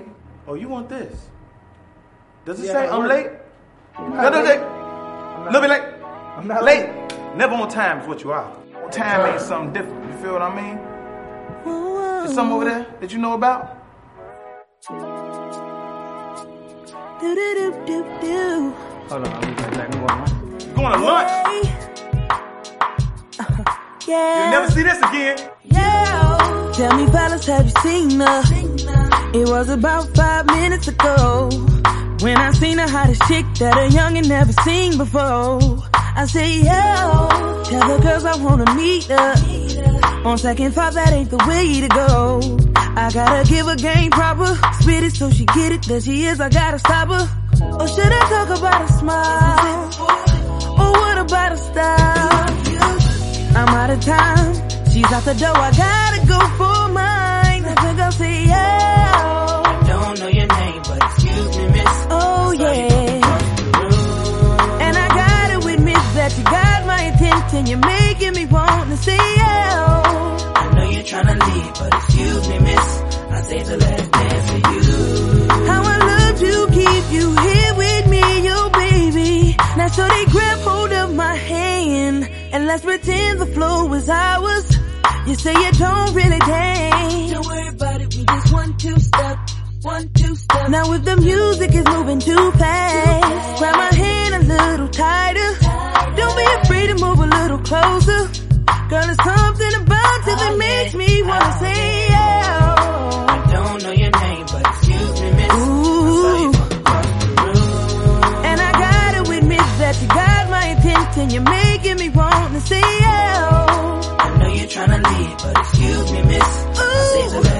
baby? Oh, you want this? Does it Yeah, say I I'm late? I'm No, not no, late. late. I'm Little bit late. I'm not late. Never on time is what you are. On time Sure. means something different. You feel what I mean? There's something over there that you know about? Do do do do do. Hold on, I'll be right back. I'm going on. You going to lunch? Yeah. You'll never see this again. Yeah. Tell me, fellas, have you seen her? It was about five minutes ago when I seen the hottest chick that a youngin' never seen before. I say, yo, tell the girls I wanna meet her. On second thought, that ain't the way to go. I gotta give her game proper, spit it so she get it. There she is, I gotta stop her. Or should I talk about a smile? Or what about a style? I'm out of time. She's out the door. I gotta go for mine. I know trying to leave, but excuse me, miss. I saved the last dance for you. How I love to keep you here with me, yo baby. Now so they grab hold of my hand and let's pretend the flow is ours. You say you don't really dance. Don't worry about it, we just one, two step. One, two step. Now if the music is moving too fast, grab my hand a little tighter. Don't be afraid to move a little closer. Girl, there's something about you that oh, makes me wanna say yeah. I don't know your name, but excuse me, miss. Ooh. And I gotta admit that you got my attention. You're making me wanna say yeah. I know you're trying to leave, but excuse me, miss. I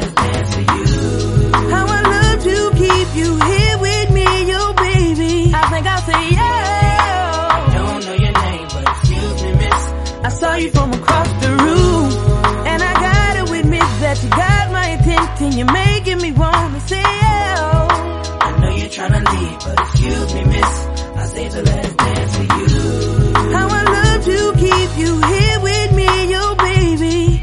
You're making me wanna say yeah. I know you're trying to leave, but excuse me, miss. I saved the last dance for you. How I love to keep you here with me, yo baby.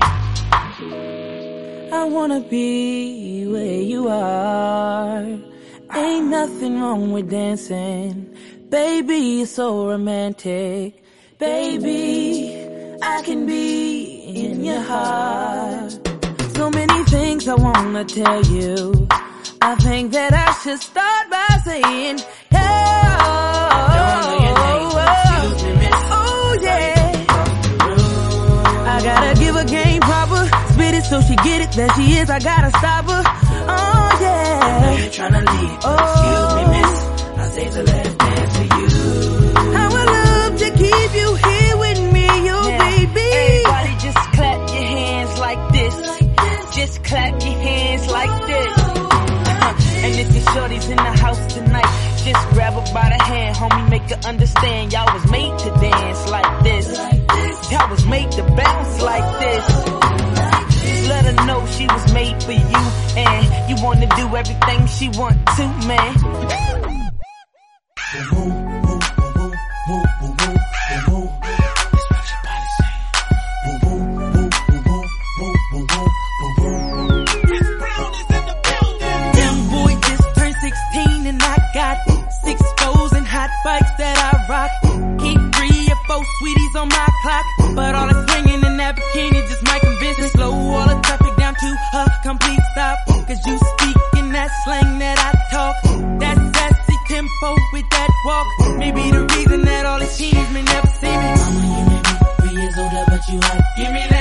I wanna be where you are. Ain't nothing wrong with dancing. Baby, you're so romantic. Baby, I can be in your heart. So many things I wanna tell you. I think that I should start by saying, yeah. Don't know your name, but oh, oh, excuse me, miss. Oh yeah. I gotta give her game proper. Spit it so she get it. There she is. I gotta stop her. Oh yeah. I know you're trying to leave, but excuse me, miss. I saved the last dance for you. Make her understand. Y'all was made to dance like this. Y'all was made to bounce like this. Just let her know she was made for you, and you wanna do everything she want to, man. Young But all the swinging in that bikini just might convince me. Slow all the traffic down to a complete stop. Cause you speak in that slang that I talk. That sassy tempo with that walk. Maybe the reason that all the teens may never see me. Mama, you may be three years older, but you hot. Give me